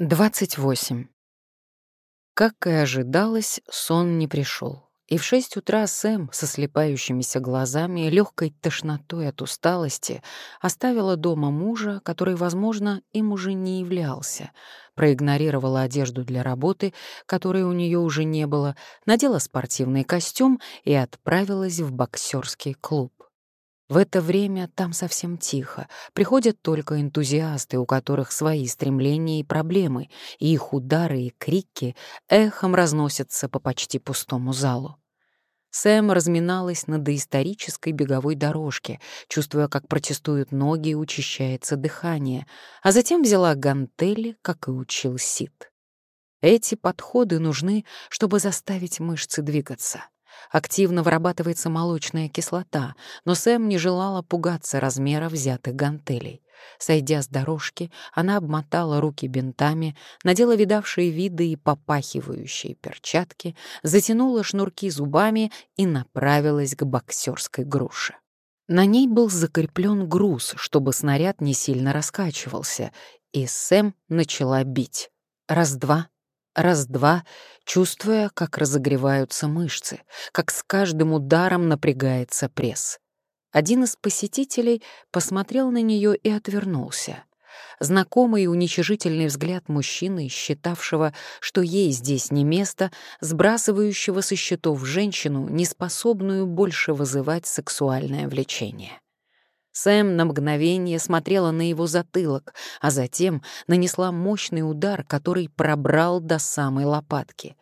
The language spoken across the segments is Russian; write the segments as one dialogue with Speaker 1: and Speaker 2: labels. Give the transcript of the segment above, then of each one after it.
Speaker 1: 28. Как и ожидалось, сон не пришел. И в шесть утра Сэм со слепающимися глазами, легкой тошнотой от усталости, оставила дома мужа, который, возможно, им уже не являлся, проигнорировала одежду для работы, которой у нее уже не было, надела спортивный костюм и отправилась в боксерский клуб. В это время там совсем тихо. Приходят только энтузиасты, у которых свои стремления и проблемы, и их удары и крики эхом разносятся по почти пустому залу. Сэм разминалась на доисторической беговой дорожке, чувствуя, как протестуют ноги и учащается дыхание, а затем взяла гантели, как и учил Сид. Эти подходы нужны, чтобы заставить мышцы двигаться. Активно вырабатывается молочная кислота, но Сэм не желала пугаться размера взятых гантелей. Сойдя с дорожки, она обмотала руки бинтами, надела видавшие виды и попахивающие перчатки, затянула шнурки зубами и направилась к боксерской груше. На ней был закреплен груз, чтобы снаряд не сильно раскачивался, и Сэм начала бить. Раз-два, раз-два, чувствуя, как разогреваются мышцы, как с каждым ударом напрягается пресс. Один из посетителей посмотрел на нее и отвернулся. Знакомый и уничижительный взгляд мужчины, считавшего, что ей здесь не место, сбрасывающего со счетов женщину, неспособную больше вызывать сексуальное влечение. Сэм на мгновение смотрела на его затылок, а затем нанесла мощный удар, который пробрал до самой лопатки.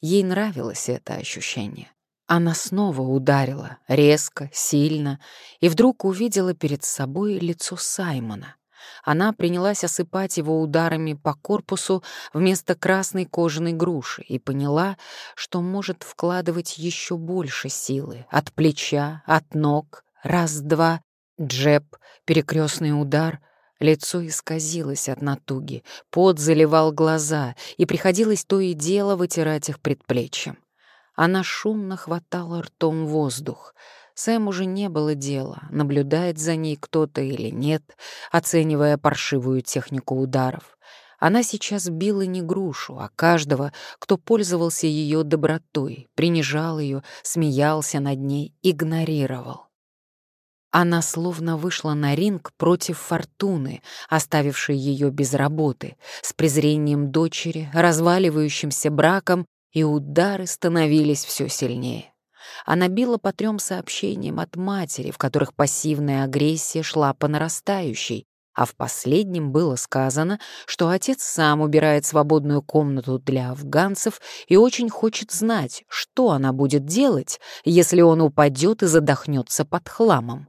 Speaker 1: Ей нравилось это ощущение. Она снова ударила, резко, сильно, и вдруг увидела перед собой лицо Саймона. Она принялась осыпать его ударами по корпусу вместо красной кожаной груши и поняла, что может вкладывать еще больше силы от плеча, от ног, раз-два, Джеб, перекрестный удар, лицо исказилось от натуги, пот заливал глаза, и приходилось то и дело вытирать их предплечьем. Она шумно хватала ртом воздух. Сэм уже не было дела, наблюдает за ней кто-то или нет, оценивая паршивую технику ударов. Она сейчас била не грушу, а каждого, кто пользовался ее добротой, принижал ее, смеялся над ней, игнорировал. Она словно вышла на ринг против фортуны, оставившей ее без работы, с презрением дочери, разваливающимся браком, и удары становились все сильнее. Она била по трем сообщениям от матери, в которых пассивная агрессия шла по нарастающей, а в последнем было сказано, что отец сам убирает свободную комнату для афганцев и очень хочет знать, что она будет делать, если он упадет и задохнется под хламом.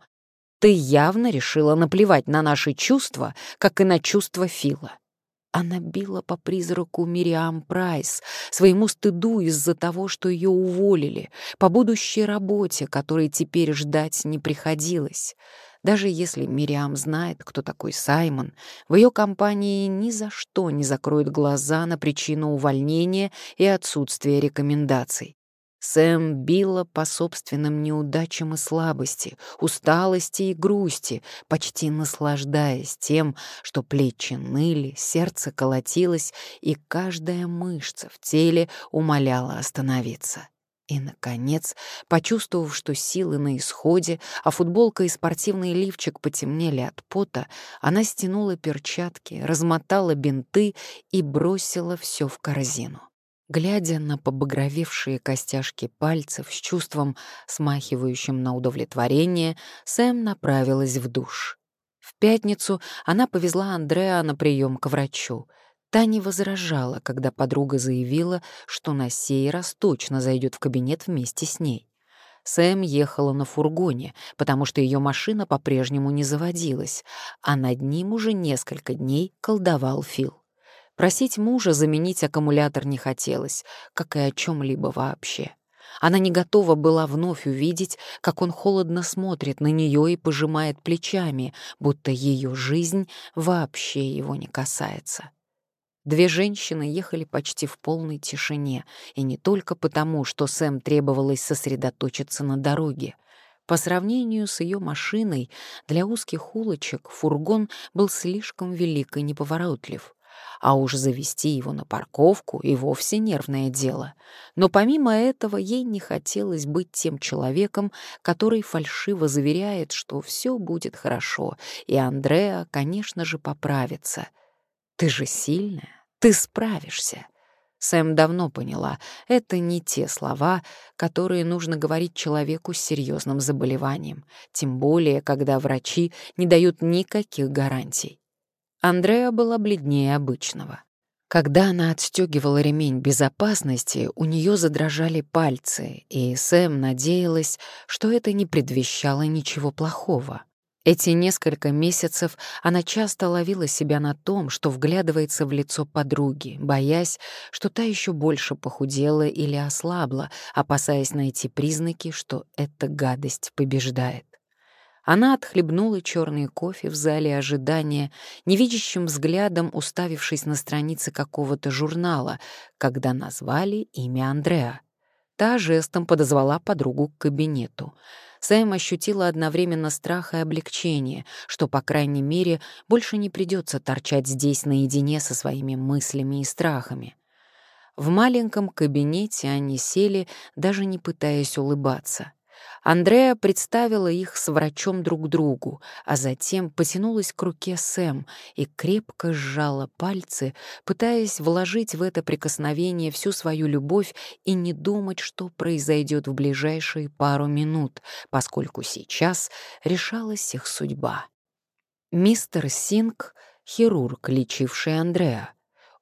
Speaker 1: Ты явно решила наплевать на наши чувства, как и на чувства Фила. Она била по призраку Мириам Прайс, своему стыду из-за того, что ее уволили, по будущей работе, которой теперь ждать не приходилось. Даже если Мириам знает, кто такой Саймон, в ее компании ни за что не закроют глаза на причину увольнения и отсутствия рекомендаций. Сэм била по собственным неудачам и слабости, усталости и грусти, почти наслаждаясь тем, что плечи ныли, сердце колотилось, и каждая мышца в теле умоляла остановиться. И, наконец, почувствовав, что силы на исходе, а футболка и спортивный лифчик потемнели от пота, она стянула перчатки, размотала бинты и бросила все в корзину. Глядя на побагровевшие костяшки пальцев с чувством, смахивающим на удовлетворение, Сэм направилась в душ. В пятницу она повезла Андреа на прием к врачу. Та не возражала, когда подруга заявила, что на сей раз точно зайдет в кабинет вместе с ней. Сэм ехала на фургоне, потому что ее машина по-прежнему не заводилась, а над ним уже несколько дней колдовал Фил. Просить мужа заменить аккумулятор не хотелось, как и о чем-либо вообще. Она не готова была вновь увидеть, как он холодно смотрит на нее и пожимает плечами, будто ее жизнь вообще его не касается. Две женщины ехали почти в полной тишине, и не только потому, что Сэм требовалось сосредоточиться на дороге. По сравнению с ее машиной, для узких улочек фургон был слишком велик и неповоротлив. А уж завести его на парковку и вовсе нервное дело. Но помимо этого ей не хотелось быть тем человеком, который фальшиво заверяет, что все будет хорошо, и Андреа, конечно же, поправится. «Ты же сильная, ты справишься». Сэм давно поняла, это не те слова, которые нужно говорить человеку с серьезным заболеванием, тем более, когда врачи не дают никаких гарантий. Андреа была бледнее обычного. Когда она отстегивала ремень безопасности, у нее задрожали пальцы, и Сэм надеялась, что это не предвещало ничего плохого. Эти несколько месяцев она часто ловила себя на том, что вглядывается в лицо подруги, боясь, что та еще больше похудела или ослабла, опасаясь найти признаки, что эта гадость побеждает. Она отхлебнула черный кофе в зале ожидания, невидящим взглядом уставившись на страницы какого-то журнала, когда назвали имя Андреа. Та жестом подозвала подругу к кабинету. Сэм ощутила одновременно страх и облегчение, что, по крайней мере, больше не придется торчать здесь наедине со своими мыслями и страхами. В маленьком кабинете они сели, даже не пытаясь улыбаться — Андреа представила их с врачом друг другу, а затем потянулась к руке Сэм и крепко сжала пальцы, пытаясь вложить в это прикосновение всю свою любовь и не думать, что произойдет в ближайшие пару минут, поскольку сейчас решалась их судьба. Мистер Синг — хирург, лечивший Андреа.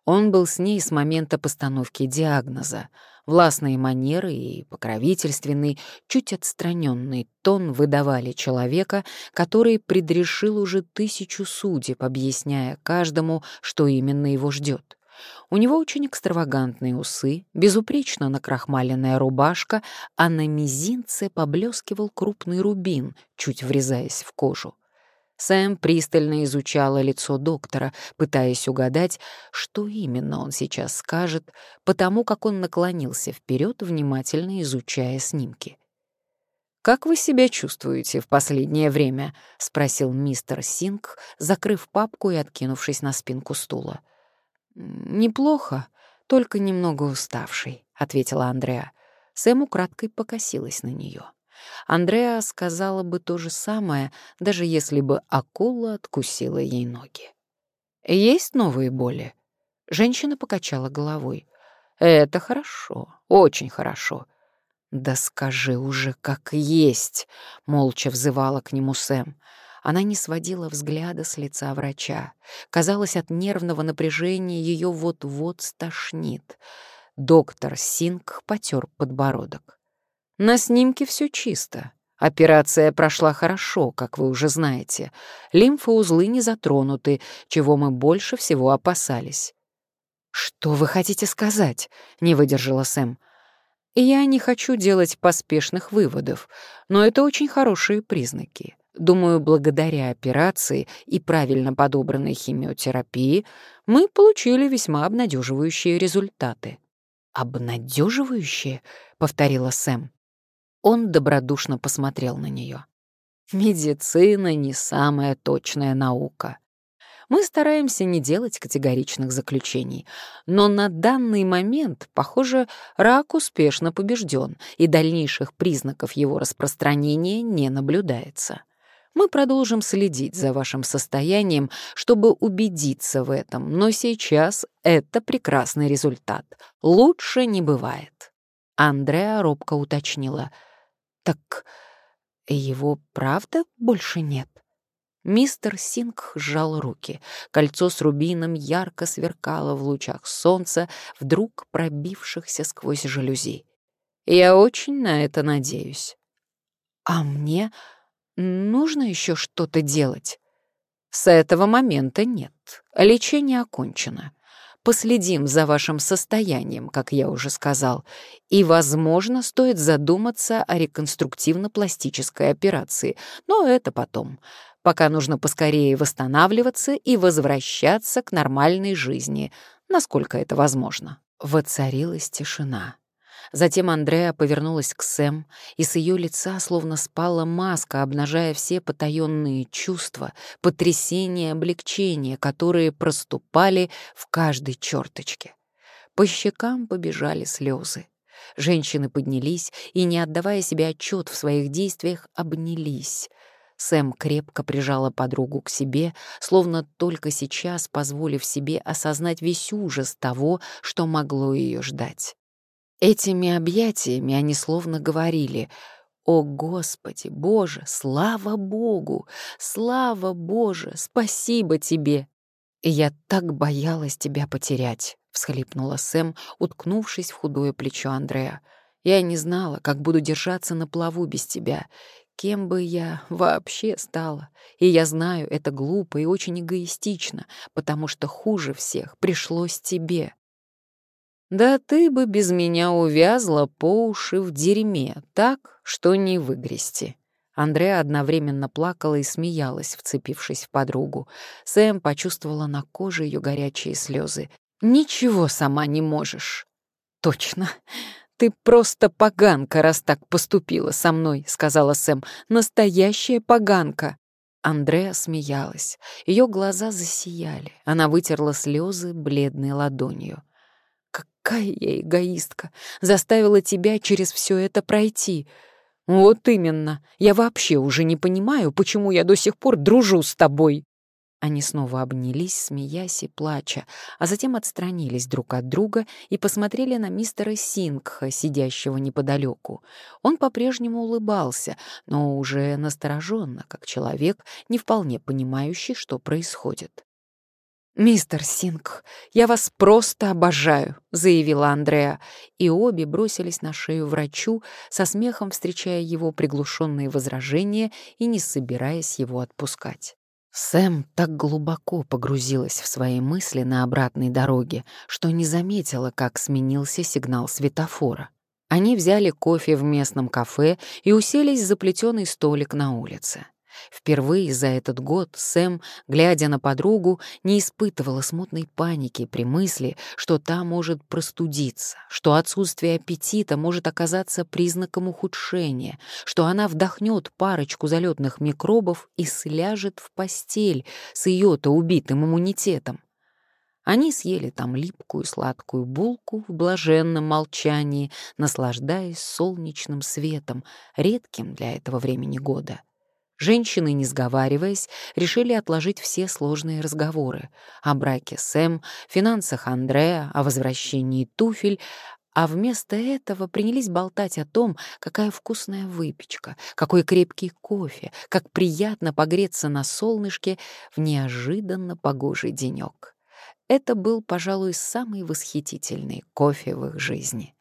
Speaker 1: Он был с ней с момента постановки диагноза — Властные манеры и покровительственный, чуть отстраненный тон выдавали человека, который предрешил уже тысячу судеб, объясняя каждому, что именно его ждет. У него очень экстравагантные усы, безупречно накрахмаленная рубашка, а на мизинце поблескивал крупный рубин, чуть врезаясь в кожу. Сэм пристально изучала лицо доктора, пытаясь угадать, что именно он сейчас скажет, потому как он наклонился вперед, внимательно изучая снимки. «Как вы себя чувствуете в последнее время?» — спросил мистер Синг, закрыв папку и откинувшись на спинку стула. «Неплохо, только немного уставший», — ответила Андреа. Сэм украдкой покосилась на нее. Андреа сказала бы то же самое, даже если бы акула откусила ей ноги. «Есть новые боли?» Женщина покачала головой. «Это хорошо, очень хорошо». «Да скажи уже, как есть!» — молча взывала к нему Сэм. Она не сводила взгляда с лица врача. Казалось, от нервного напряжения ее вот-вот стошнит. Доктор Синг потер подбородок. На снимке все чисто. Операция прошла хорошо, как вы уже знаете. Лимфоузлы не затронуты, чего мы больше всего опасались. «Что вы хотите сказать?» — не выдержала Сэм. «Я не хочу делать поспешных выводов, но это очень хорошие признаки. Думаю, благодаря операции и правильно подобранной химиотерапии мы получили весьма обнадеживающие результаты». «Обнадеживающие?» — повторила Сэм. Он добродушно посмотрел на нее. «Медицина не самая точная наука. Мы стараемся не делать категоричных заключений, но на данный момент, похоже, рак успешно побежден, и дальнейших признаков его распространения не наблюдается. Мы продолжим следить за вашим состоянием, чтобы убедиться в этом, но сейчас это прекрасный результат. Лучше не бывает. Андреа робко уточнила — так его правда больше нет? Мистер Синг сжал руки. Кольцо с рубином ярко сверкало в лучах солнца, вдруг пробившихся сквозь жалюзи. Я очень на это надеюсь. А мне нужно еще что-то делать? С этого момента нет. Лечение окончено последим за вашим состоянием, как я уже сказал, и, возможно, стоит задуматься о реконструктивно-пластической операции, но это потом. Пока нужно поскорее восстанавливаться и возвращаться к нормальной жизни, насколько это возможно. Воцарилась тишина. Затем Андреа повернулась к Сэм, и с ее лица словно спала маска, обнажая все потаенные чувства, потрясение, облегчение, которые проступали в каждой черточке. По щекам побежали слезы. Женщины поднялись и, не отдавая себе отчет в своих действиях, обнялись. Сэм крепко прижала подругу к себе, словно только сейчас позволив себе осознать весь ужас того, что могло ее ждать. Этими объятиями они словно говорили «О, Господи, Боже, слава Богу! Слава Боже, спасибо Тебе!» «И я так боялась тебя потерять», — всхлипнула Сэм, уткнувшись в худое плечо Андрея. «Я не знала, как буду держаться на плаву без тебя, кем бы я вообще стала. И я знаю, это глупо и очень эгоистично, потому что хуже всех пришлось тебе. Да ты бы без меня увязла по уши в дерьме, так, что не выгрести. Андреа одновременно плакала и смеялась, вцепившись в подругу. Сэм почувствовала на коже ее горячие слезы. «Ничего сама не можешь». «Точно. Ты просто поганка, раз так поступила со мной», — сказала Сэм. «Настоящая поганка». Андреа смеялась. Ее глаза засияли. Она вытерла слезы бледной ладонью. Какая я эгоистка! Заставила тебя через все это пройти. Вот именно. Я вообще уже не понимаю, почему я до сих пор дружу с тобой. Они снова обнялись, смеясь и плача, а затем отстранились друг от друга и посмотрели на мистера Сингха, сидящего неподалеку. Он по-прежнему улыбался, но уже настороженно, как человек, не вполне понимающий, что происходит. «Мистер Синг, я вас просто обожаю», — заявила Андреа, и обе бросились на шею врачу, со смехом встречая его приглушенные возражения и не собираясь его отпускать. Сэм так глубоко погрузилась в свои мысли на обратной дороге, что не заметила, как сменился сигнал светофора. Они взяли кофе в местном кафе и уселись за плетеный столик на улице. Впервые за этот год Сэм, глядя на подругу, не испытывала смутной паники при мысли, что та может простудиться, что отсутствие аппетита может оказаться признаком ухудшения, что она вдохнет парочку залетных микробов и сляжет в постель с ее-то убитым иммунитетом. Они съели там липкую сладкую булку в блаженном молчании, наслаждаясь солнечным светом, редким для этого времени года. Женщины, не сговариваясь, решили отложить все сложные разговоры о браке Сэм, финансах Андреа, о возвращении туфель, а вместо этого принялись болтать о том, какая вкусная выпечка, какой крепкий кофе, как приятно погреться на солнышке в неожиданно погожий денек. Это был, пожалуй, самый восхитительный кофе в их жизни.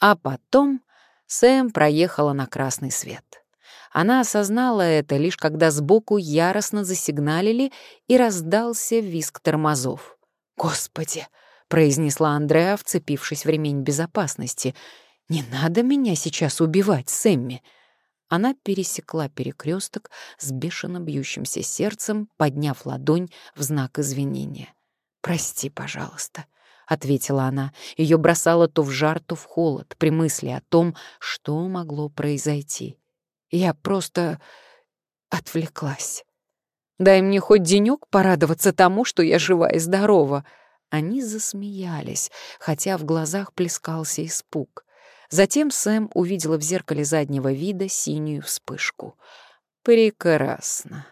Speaker 1: А потом Сэм проехала на красный свет — она осознала это лишь когда сбоку яростно засигналили и раздался визг тормозов. «Господи!» — произнесла Андреа, вцепившись в ремень безопасности. «Не надо меня сейчас убивать, Сэмми!» Она пересекла перекресток с бешено бьющимся сердцем, подняв ладонь в знак извинения. «Прости, пожалуйста», — ответила она. Ее бросало то в жар, то в холод при мысли о том, что могло произойти. Я просто отвлеклась. Дай мне хоть денек порадоваться тому, что я жива и здорова. Они засмеялись, хотя в глазах плескался испуг. Затем Сэм увидела в зеркале заднего вида синюю вспышку. Прекрасно.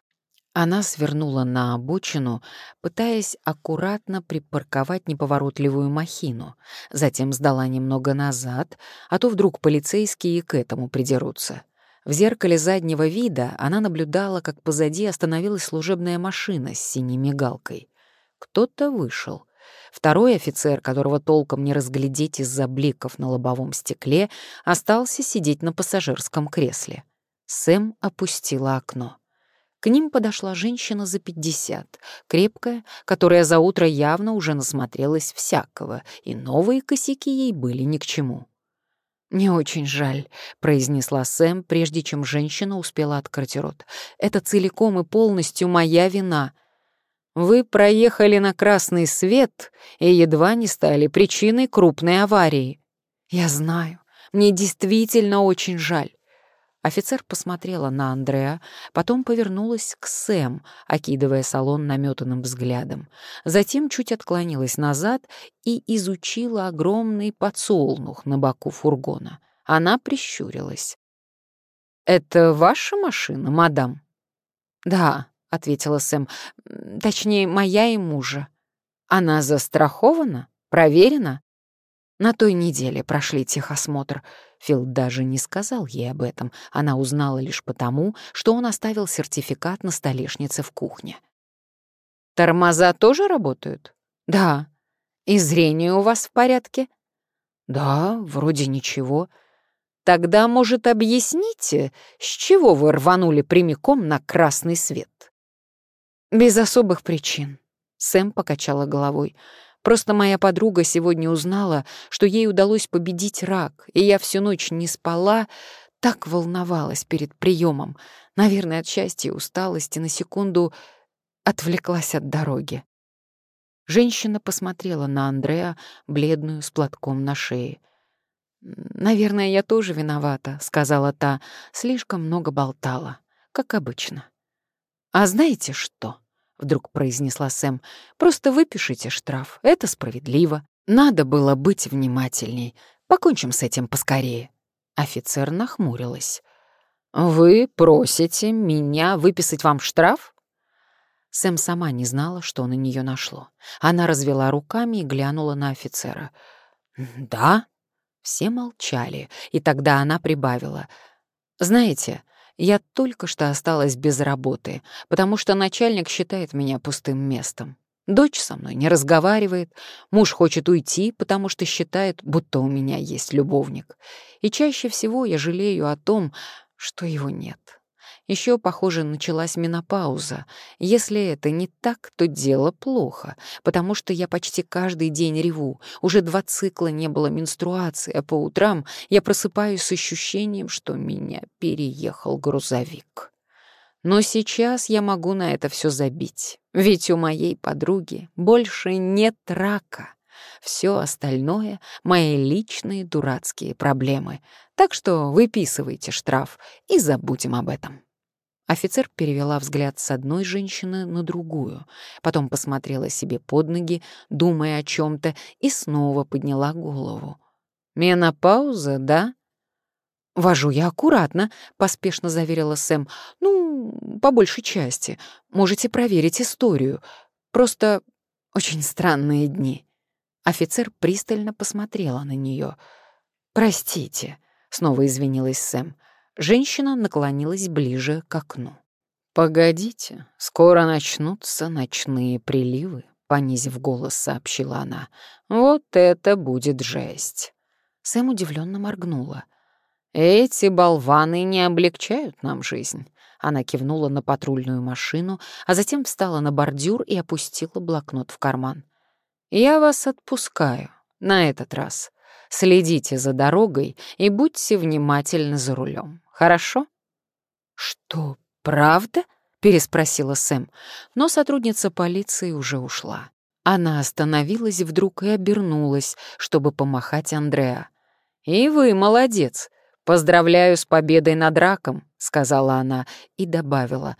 Speaker 1: Она свернула на обочину, пытаясь аккуратно припарковать неповоротливую махину, затем сдала немного назад, а то вдруг полицейские к этому придерутся. В зеркале заднего вида она наблюдала, как позади остановилась служебная машина с синей мигалкой. Кто-то вышел. Второй офицер, которого толком не разглядеть из-за бликов на лобовом стекле, остался сидеть на пассажирском кресле. Сэм опустила окно. К ним подошла женщина за пятьдесят, крепкая, которая за утро явно уже насмотрелась всякого, и новые косяки ей были ни к чему. «Не очень жаль», — произнесла Сэм, прежде чем женщина успела открыть рот. «Это целиком и полностью моя вина. Вы проехали на красный свет и едва не стали причиной крупной аварии. Я знаю, Мне действительно очень жаль». Офицер посмотрела на Андреа, потом повернулась к Сэм, окидывая салон наметанным взглядом. Затем чуть отклонилась назад и изучила огромный подсолнух на боку фургона. Она прищурилась. «Это ваша машина, мадам?» «Да», — ответила Сэм, — «точнее, моя и мужа». «Она застрахована? Проверена?» На той неделе прошли техосмотр. Фил даже не сказал ей об этом. Она узнала лишь потому, что он оставил сертификат на столешнице в кухне. «Тормоза тоже работают?» «Да». «И зрение у вас в порядке?» «Да, вроде ничего». «Тогда, может, объясните, с чего вы рванули прямиком на красный свет?» «Без особых причин», — Сэм покачала головой. Просто моя подруга сегодня узнала, что ей удалось победить рак, и я всю ночь не спала, так волновалась перед приемом. Наверное, от счастья и усталости на секунду отвлеклась от дороги. Женщина посмотрела на Андреа, бледную, с платком на шее. «Наверное, я тоже виновата», — сказала та. «Слишком много болтала, как обычно». «А знаете что?» Вдруг произнесла Сэм. Просто выпишите штраф. Это справедливо. Надо было быть внимательней. Покончим с этим поскорее. Офицер нахмурилась. Вы просите меня выписать вам штраф? Сэм сама не знала, что на нее нашло. Она развела руками и глянула на офицера. «Да?» Все молчали, и тогда она прибавила. «Знаете, я только что осталась без работы, потому что начальник считает меня пустым местом. Дочь со мной не разговаривает, муж хочет уйти, потому что считает, будто у меня есть любовник. И чаще всего я жалею о том, что его нет. Еще, похоже, началась менопауза. Если это не так, то дело плохо, потому что я почти каждый день реву. Уже два цикла не было менструации, а по утрам я просыпаюсь с ощущением, что меня переехал грузовик. Но сейчас я могу на это все забить, ведь у моей подруги больше нет рака. Все остальное — мои личные дурацкие проблемы. Так что выписывайте штраф и забудем об этом. Офицер перевела взгляд с одной женщины на другую, потом посмотрела себе под ноги, думая о чем то и снова подняла голову. «Менопауза, да?» «Вожу я аккуратно», — поспешно заверила Сэм. «Ну, по большей части. Можете проверить историю. Просто очень странные дни». Офицер пристально посмотрела на нее. «Простите», — снова извинилась Сэм. Женщина наклонилась ближе к окну. «Погодите, скоро начнутся ночные приливы», — понизив голос, сообщила она. «Вот это будет жесть!» Сэм удивленно моргнула. «Эти болваны не облегчают нам жизнь». Она кивнула на патрульную машину, а затем встала на бордюр и опустила блокнот в карман. «Я вас отпускаю на этот раз. Следите за дорогой и будьте внимательны за рулем. Хорошо?» «Что, правда?» — переспросила Сэм, но сотрудница полиции уже ушла. Она остановилась вдруг и обернулась, чтобы помахать Андреа. «И вы молодец. Поздравляю с победой над раком», — сказала она и добавила.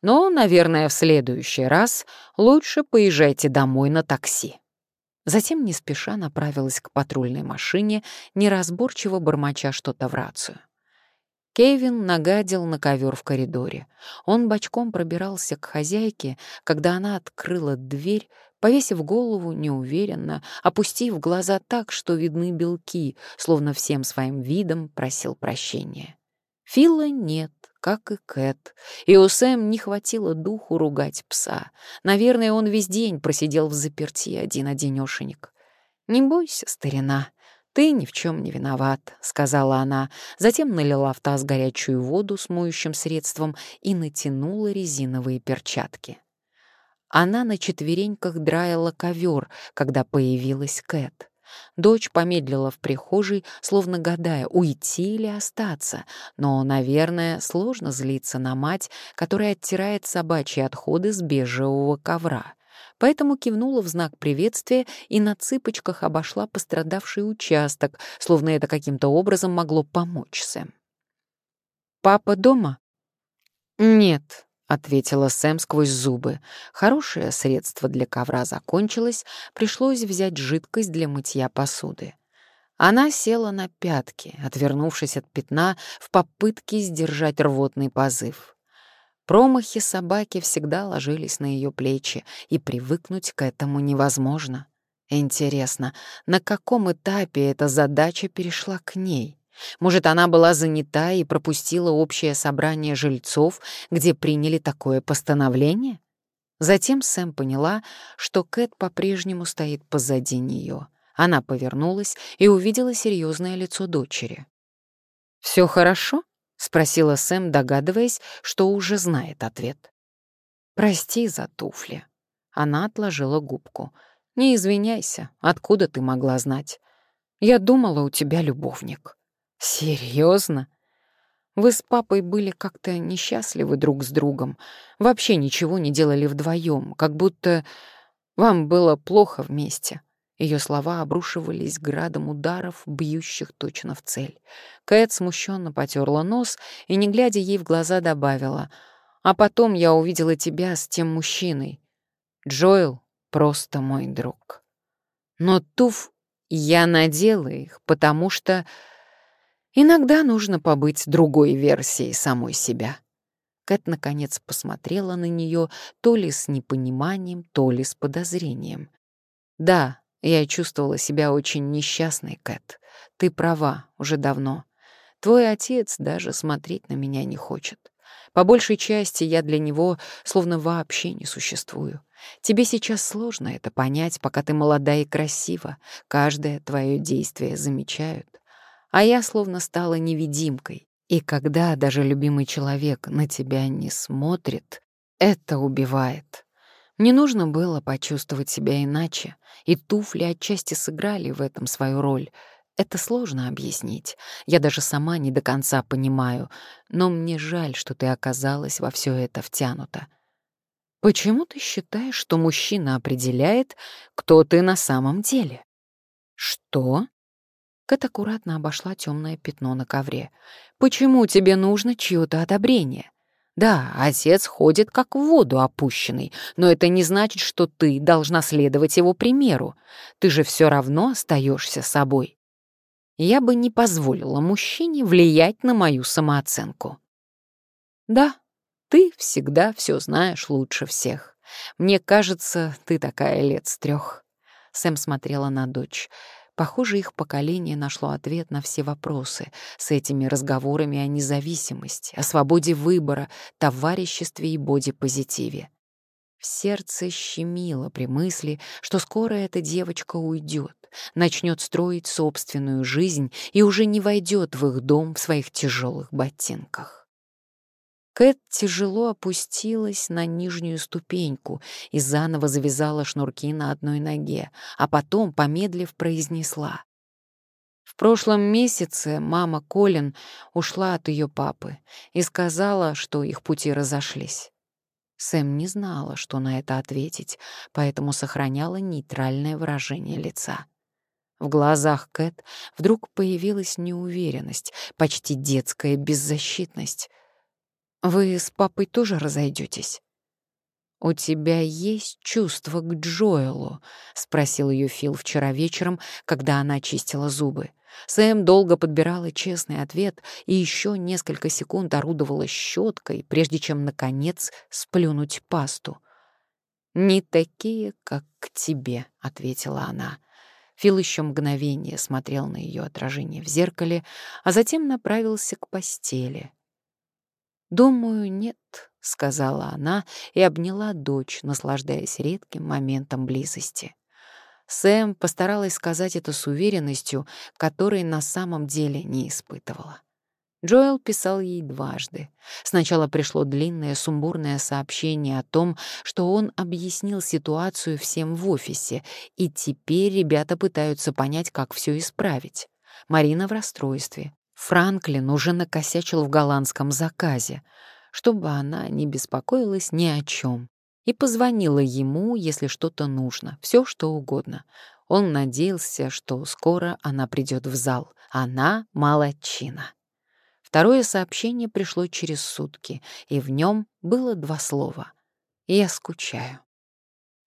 Speaker 1: «Но, наверное, в следующий раз лучше поезжайте домой на такси». Затем не спеша направилась к патрульной машине, неразборчиво бормоча что-то в рацию. Кевин нагадил на ковер в коридоре. Он бочком пробирался к хозяйке, когда она открыла дверь, повесив голову неуверенно, опустив глаза так, что видны белки, словно всем своим видом просил прощения. Фила нет, как и Кэт, и у Сэм не хватило духу ругать пса. Наверное, он весь день просидел в заперти один-одинёшенек. «Не бойся, старина», «Ты ни в чем не виноват», — сказала она, затем налила в таз горячую воду с моющим средством и натянула резиновые перчатки. Она на четвереньках драила ковер, когда появилась Кэт. Дочь помедлила в прихожей, словно гадая, уйти или остаться, но, наверное, сложно злиться на мать, которая оттирает собачьи отходы с бежевого ковра. поэтому кивнула в знак приветствия и на цыпочках обошла пострадавший участок, словно это каким-то образом могло помочь Сэм. «Папа дома?» «Нет», — ответила Сэм сквозь зубы. Хорошее средство для ковра закончилось, пришлось взять жидкость для мытья посуды. Она села на пятки, отвернувшись от пятна в попытке сдержать рвотный позыв. Промахи собаки всегда ложились на ее плечи, и привыкнуть к этому невозможно. Интересно, на каком этапе эта задача перешла к ней? Может, она была занята и пропустила общее собрание жильцов, где приняли такое постановление? Затем Сэм поняла, что Кэт по-прежнему стоит позади нее. Она повернулась и увидела серьезное лицо дочери. «Все хорошо?» — спросила Сэм, догадываясь, что уже знает ответ. «Прости за туфли». Она отложила губку. «Не извиняйся, откуда ты могла знать? Я думала, у тебя любовник». «Серьезно?» Вы с папой были как-то несчастливы друг с другом, вообще ничего не делали вдвоем, как будто вам было плохо вместе. Ее слова обрушивались градом ударов, бьющих точно в цель. Кэт смущенно потерла нос и, не глядя ей в глаза, добавила, «А потом я увидела тебя с тем мужчиной. Джоэл просто мой друг. Но туф я надела их, потому что иногда нужно побыть другой версией самой себя». Кэт, наконец, посмотрела на нее то ли с непониманием, то ли с подозрением. «Да, я чувствовала себя очень несчастной, Кэт. Ты права, уже давно. Твой отец даже смотреть на меня не хочет. По большей части я для него словно вообще не существую. Тебе сейчас сложно это понять, пока ты молода и красива. Каждое твое действие замечают. А я словно стала невидимкой. И когда даже любимый человек на тебя не смотрит, это убивает. Мне нужно было почувствовать себя иначе, и туфли отчасти сыграли в этом свою роль. Это сложно объяснить. Я даже сама не до конца понимаю, но мне жаль, что ты оказалась во все это втянута. Почему ты считаешь, что мужчина определяет, кто ты на самом деле? Что? Кэт аккуратно обошла темное пятно на ковре. Почему тебе нужно чье-то одобрение? Да, отец ходит как в воду опущенный, но это не значит, что ты должна следовать его примеру. Ты же все равно остаешься собой. Я бы не позволила мужчине влиять на мою самооценку. Да, ты всегда все знаешь лучше всех. Мне кажется, ты такая лет с трех. Сэм смотрела на дочь. Похоже, их поколение нашло ответ на все вопросы с этими разговорами о независимости, о свободе выбора, товариществе и бодипозитиве. В сердце щемило при мысли, что скоро эта девочка уйдет, начнет строить собственную жизнь и уже не войдет в их дом в своих тяжелых ботинках. Кэт тяжело опустилась на нижнюю ступеньку и заново завязала шнурки на одной ноге, а потом, помедлив, произнесла. В прошлом месяце мама Колин ушла от ее папы и сказала, что их пути разошлись. Сэм не знала, что на это ответить, поэтому сохраняла нейтральное выражение лица. В глазах Кэт вдруг появилась неуверенность, почти детская беззащитность — вы с папой тоже разойдетесь? «У тебя есть чувство к Джоэлу?» — спросил ее Фил вчера вечером, когда она чистила зубы. Сэм долго подбирала честный ответ и еще несколько секунд орудовала щеткой, прежде чем, наконец, сплюнуть пасту. «Не такие, как к тебе», — ответила она. Фил еще мгновение смотрел на ее отражение в зеркале, а затем направился к постели. «Думаю, нет», — сказала она и обняла дочь, наслаждаясь редким моментом близости. Сэм постаралась сказать это с уверенностью, которой на самом деле не испытывала. Джоэл писал ей дважды. Сначала пришло длинное сумбурное сообщение о том, что он объяснил ситуацию всем в офисе, и теперь ребята пытаются понять, как все исправить. Марина в расстройстве. Франклин уже накосячил в голландском заказе, чтобы она не беспокоилась ни о чем. и позвонила ему, если что-то нужно, все что угодно. Он надеялся, что скоро она придет в зал. Она молодчина. Второе сообщение пришло через сутки, и в нем было два слова. «Я скучаю».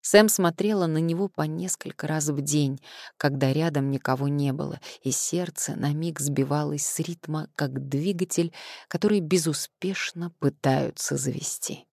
Speaker 1: Сэм смотрела на него по несколько раз в день, когда рядом никого не было, и сердце на миг сбивалось с ритма, как двигатель, который безуспешно пытаются завести.